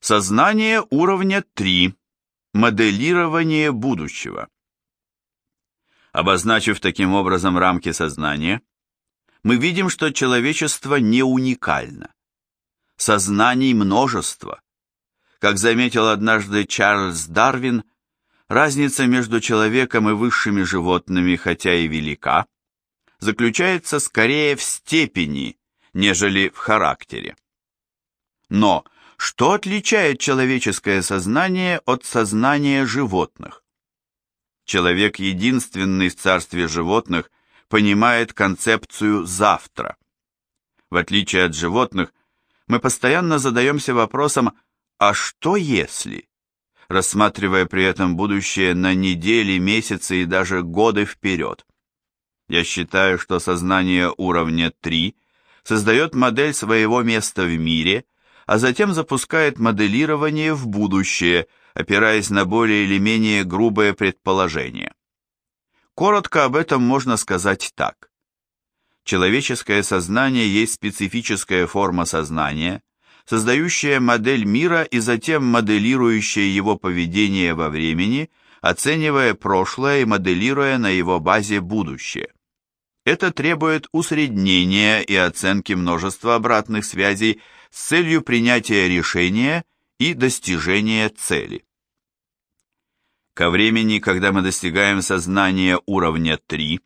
Сознание уровня 3. Моделирование будущего. Обозначив таким образом рамки сознания, мы видим, что человечество не уникально. Сознаний множество. Как заметил однажды Чарльз Дарвин, разница между человеком и высшими животными, хотя и велика, заключается скорее в степени, нежели в характере. Но что отличает человеческое сознание от сознания животных? Человек единственный в царстве животных понимает концепцию «завтра». В отличие от животных, мы постоянно задаемся вопросом «а что если?», рассматривая при этом будущее на недели, месяцы и даже годы вперед. Я считаю, что сознание уровня 3 создает модель своего места в мире, а затем запускает моделирование в будущее, опираясь на более или менее грубое предположение. Коротко об этом можно сказать так. Человеческое сознание есть специфическая форма сознания, создающая модель мира и затем моделирующая его поведение во времени, оценивая прошлое и моделируя на его базе будущее. Это требует усреднения и оценки множества обратных связей с целью принятия решения и достижения цели. Ко времени, когда мы достигаем сознания уровня 3,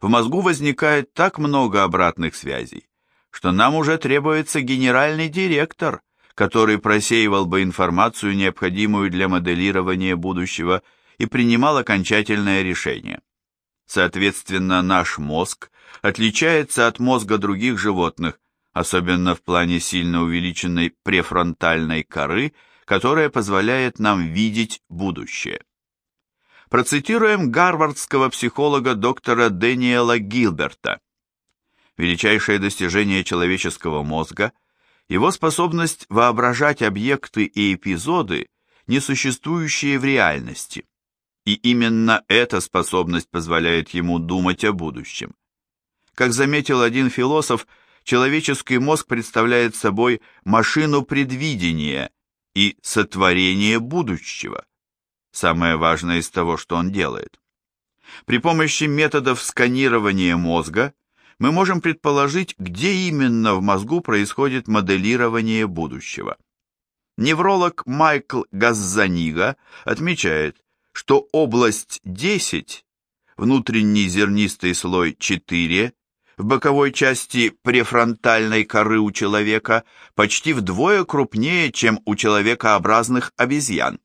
в мозгу возникает так много обратных связей, что нам уже требуется генеральный директор, который просеивал бы информацию, необходимую для моделирования будущего, и принимал окончательное решение. Соответственно, наш мозг отличается от мозга других животных, особенно в плане сильно увеличенной префронтальной коры, которая позволяет нам видеть будущее. Процитируем гарвардского психолога доктора Дэниела Гилберта. Величайшее достижение человеческого мозга – его способность воображать объекты и эпизоды, не существующие в реальности – и именно эта способность позволяет ему думать о будущем. Как заметил один философ, человеческий мозг представляет собой машину предвидения и сотворения будущего. Самое важное из того, что он делает. При помощи методов сканирования мозга мы можем предположить, где именно в мозгу происходит моделирование будущего. Невролог Майкл Газзанига отмечает, что область 10, внутренний зернистый слой 4, в боковой части префронтальной коры у человека почти вдвое крупнее, чем у человекообразных обезьян.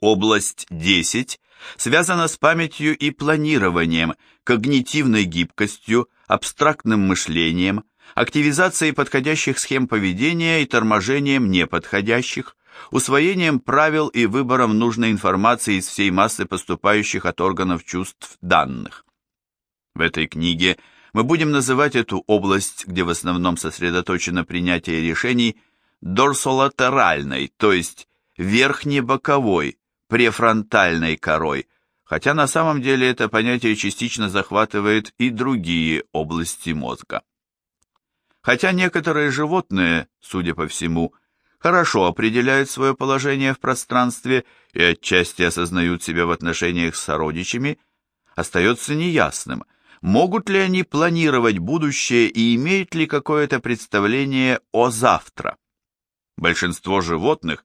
Область 10 связана с памятью и планированием, когнитивной гибкостью, абстрактным мышлением, активизацией подходящих схем поведения и торможением неподходящих, усвоением правил и выбором нужной информации из всей массы поступающих от органов чувств данных. В этой книге мы будем называть эту область, где в основном сосредоточено принятие решений, дорсолатеральной, то есть верхнебоковой, префронтальной корой, хотя на самом деле это понятие частично захватывает и другие области мозга. Хотя некоторые животные, судя по всему, хорошо определяют свое положение в пространстве и отчасти осознают себя в отношениях с сородичами, остается неясным, могут ли они планировать будущее и имеют ли какое-то представление о завтра. Большинство животных,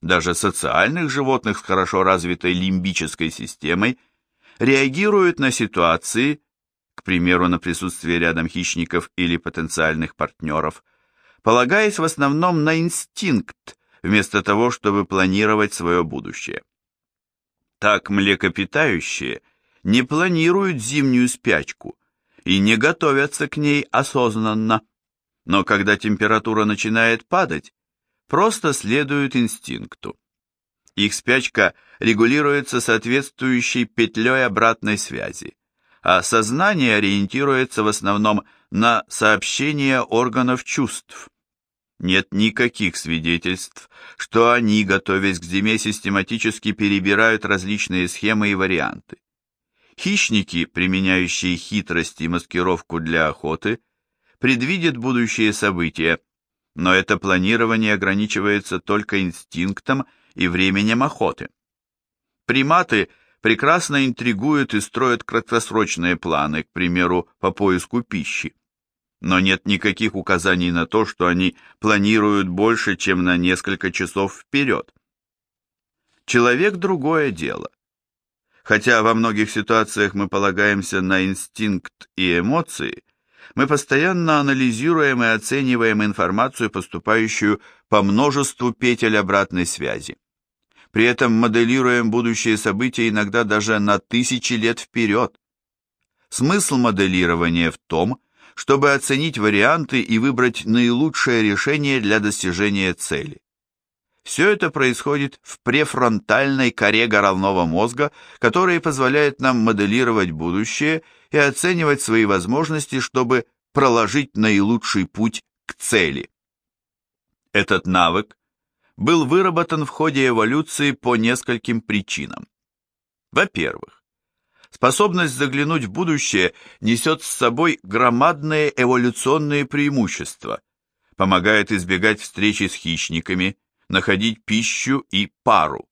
даже социальных животных с хорошо развитой лимбической системой, реагируют на ситуации, к примеру, на присутствие рядом хищников или потенциальных партнеров – полагаясь в основном на инстинкт, вместо того, чтобы планировать свое будущее. Так млекопитающие не планируют зимнюю спячку и не готовятся к ней осознанно, но когда температура начинает падать, просто следуют инстинкту. Их спячка регулируется соответствующей петлей обратной связи, а сознание ориентируется в основном на сообщения органов чувств. Нет никаких свидетельств, что они, готовясь к зиме, систематически перебирают различные схемы и варианты. Хищники, применяющие хитрость и маскировку для охоты, предвидят будущие события, Но это планирование ограничивается только инстинктом и временем охоты. Приматы прекрасно интригуют и строят краткосрочные планы, к примеру, по поиску пищи. Но нет никаких указаний на то, что они планируют больше, чем на несколько часов вперед. Человек – другое дело. Хотя во многих ситуациях мы полагаемся на инстинкт и эмоции, мы постоянно анализируем и оцениваем информацию, поступающую по множеству петель обратной связи. При этом моделируем будущие события иногда даже на тысячи лет вперед. Смысл моделирования в том, чтобы оценить варианты и выбрать наилучшее решение для достижения цели. Все это происходит в префронтальной коре головного мозга, которая позволяет нам моделировать будущее и оценивать свои возможности, чтобы проложить наилучший путь к цели. Этот навык был выработан в ходе эволюции по нескольким причинам. Во-первых, способность заглянуть в будущее несет с собой громадные эволюционные преимущества, помогает избегать встречи с хищниками, находить пищу и пару.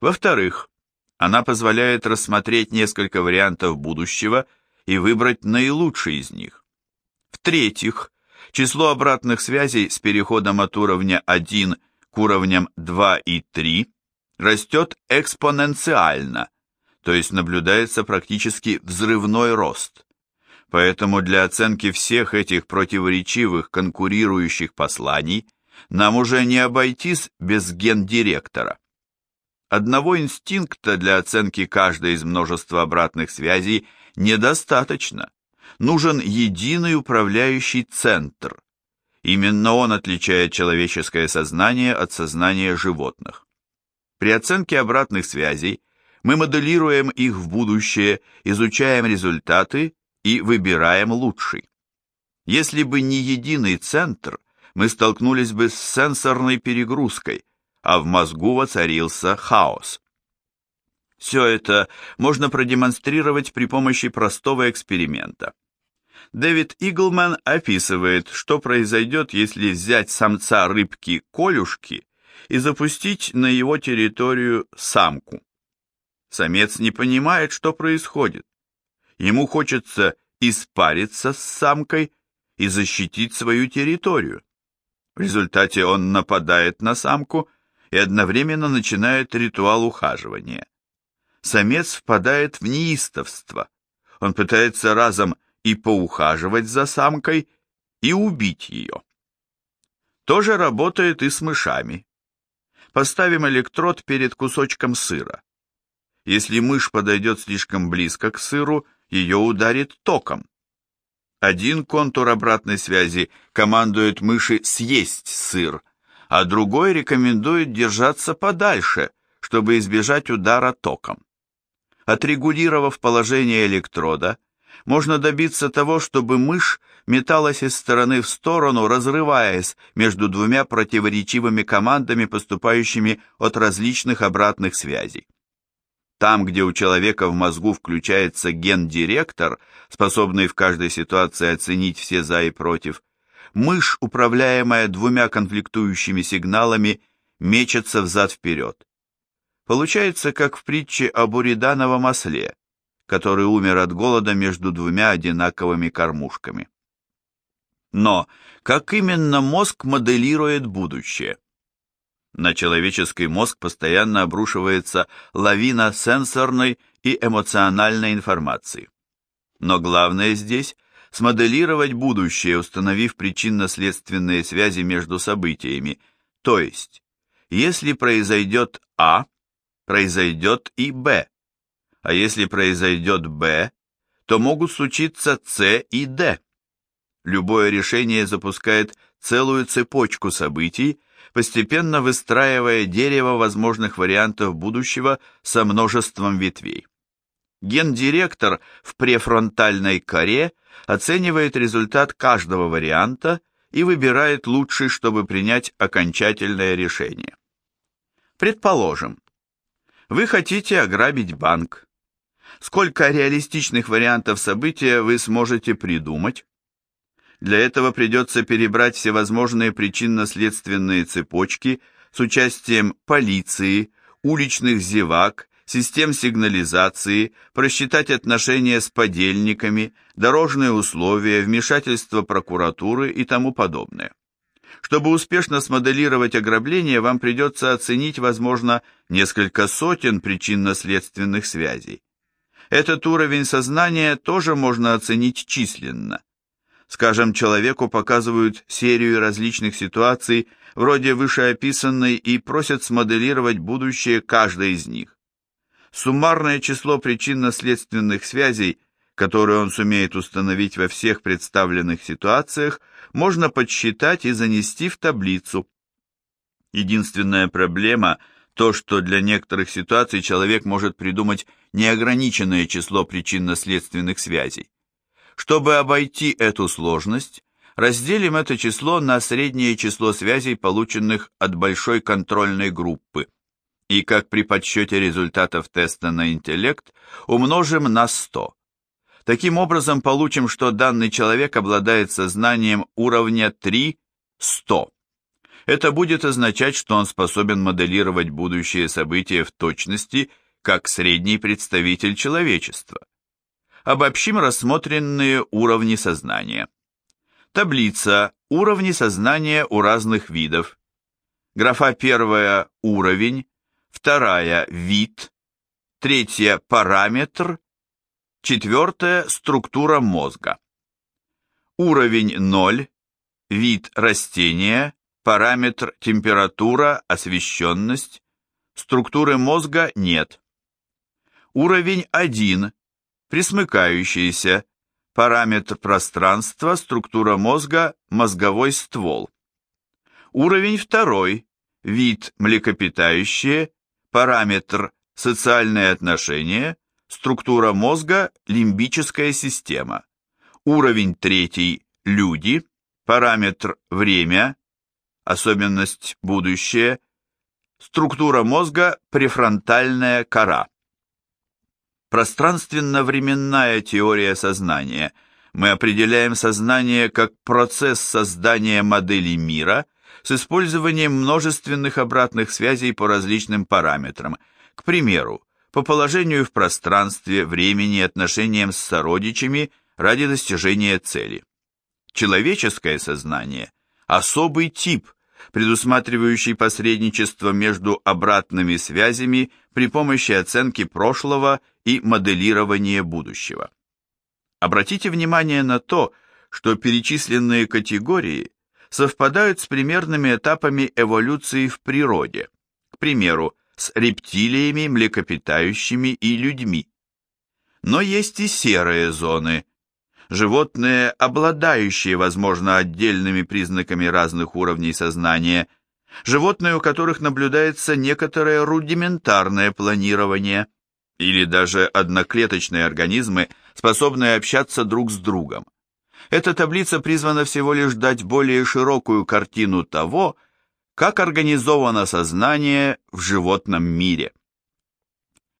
Во-вторых, она позволяет рассмотреть несколько вариантов будущего и выбрать наилучший из них. В-третьих, число обратных связей с переходом от уровня 1 к уровням 2 и 3 растет экспоненциально, то есть наблюдается практически взрывной рост. Поэтому для оценки всех этих противоречивых конкурирующих посланий нам уже не обойтись без гендиректора. Одного инстинкта для оценки каждой из множества обратных связей недостаточно. Нужен единый управляющий центр, Именно он отличает человеческое сознание от сознания животных. При оценке обратных связей мы моделируем их в будущее, изучаем результаты и выбираем лучший. Если бы не единый центр, мы столкнулись бы с сенсорной перегрузкой, а в мозгу воцарился хаос. Все это можно продемонстрировать при помощи простого эксперимента. Дэвид Иглман описывает, что произойдет, если взять самца рыбки Колюшки и запустить на его территорию самку. Самец не понимает, что происходит. Ему хочется испариться с самкой и защитить свою территорию. В результате он нападает на самку и одновременно начинает ритуал ухаживания. Самец впадает в неистовство. Он пытается разом и поухаживать за самкой, и убить ее. То же работает и с мышами. Поставим электрод перед кусочком сыра. Если мышь подойдет слишком близко к сыру, ее ударит током. Один контур обратной связи командует мыши съесть сыр, а другой рекомендует держаться подальше, чтобы избежать удара током. Отрегулировав положение электрода, можно добиться того, чтобы мышь металась из стороны в сторону, разрываясь между двумя противоречивыми командами, поступающими от различных обратных связей. Там, где у человека в мозгу включается ген-директор, способный в каждой ситуации оценить все за и против, мышь, управляемая двумя конфликтующими сигналами, мечется взад-вперед. Получается, как в притче о буридановом осле который умер от голода между двумя одинаковыми кормушками. Но как именно мозг моделирует будущее? На человеческий мозг постоянно обрушивается лавина сенсорной и эмоциональной информации. Но главное здесь – смоделировать будущее, установив причинно-следственные связи между событиями, то есть, если произойдет А, произойдет и Б, а если произойдет Б, то могут случиться С и Д. Любое решение запускает целую цепочку событий, постепенно выстраивая дерево возможных вариантов будущего со множеством ветвей. Гендиректор в префронтальной коре оценивает результат каждого варианта и выбирает лучший, чтобы принять окончательное решение. Предположим, вы хотите ограбить банк, Сколько реалистичных вариантов события вы сможете придумать? Для этого придется перебрать всевозможные причинно-следственные цепочки с участием полиции, уличных зевак, систем сигнализации, просчитать отношения с подельниками, дорожные условия, вмешательство прокуратуры и тому подобное. Чтобы успешно смоделировать ограбление, вам придется оценить, возможно, несколько сотен причинно-следственных связей. Этот уровень сознания тоже можно оценить численно. Скажем, человеку показывают серию различных ситуаций, вроде вышеописанной, и просят смоделировать будущее каждой из них. Суммарное число причинно-следственных связей, которые он сумеет установить во всех представленных ситуациях, можно подсчитать и занести в таблицу. Единственная проблема – то, что для некоторых ситуаций человек может придумать неограниченное число причинно-следственных связей. Чтобы обойти эту сложность, разделим это число на среднее число связей, полученных от большой контрольной группы, и, как при подсчете результатов теста на интеллект, умножим на 100. Таким образом, получим, что данный человек обладает сознанием уровня 3-100. Это будет означать, что он способен моделировать будущие события в точности, как средний представитель человечества обобщим рассмотренные уровни сознания. Таблица «Уровни сознания у разных видов». Графа первая «Уровень», вторая «Вид», третья «Параметр», четвертая «Структура мозга». Уровень 0, вид растения, параметр температура, освещенность, структуры мозга нет. Уровень 1, присмыкающиеся, параметр пространства, структура мозга, мозговой ствол. Уровень второй, вид млекопитающие, параметр социальные отношения, структура мозга, лимбическая система. Уровень третий, люди, параметр время, особенность будущее, структура мозга, префронтальная кора. Пространственно-временная теория сознания. Мы определяем сознание как процесс создания модели мира с использованием множественных обратных связей по различным параметрам. К примеру, по положению в пространстве, времени, отношениям с сородичами ради достижения цели. Человеческое сознание – особый тип – предусматривающий посредничество между обратными связями при помощи оценки прошлого и моделирования будущего. Обратите внимание на то, что перечисленные категории совпадают с примерными этапами эволюции в природе, к примеру, с рептилиями, млекопитающими и людьми. Но есть и серые зоны, животные, обладающие, возможно, отдельными признаками разных уровней сознания, животные, у которых наблюдается некоторое рудиментарное планирование, или даже одноклеточные организмы, способные общаться друг с другом. Эта таблица призвана всего лишь дать более широкую картину того, как организовано сознание в животном мире.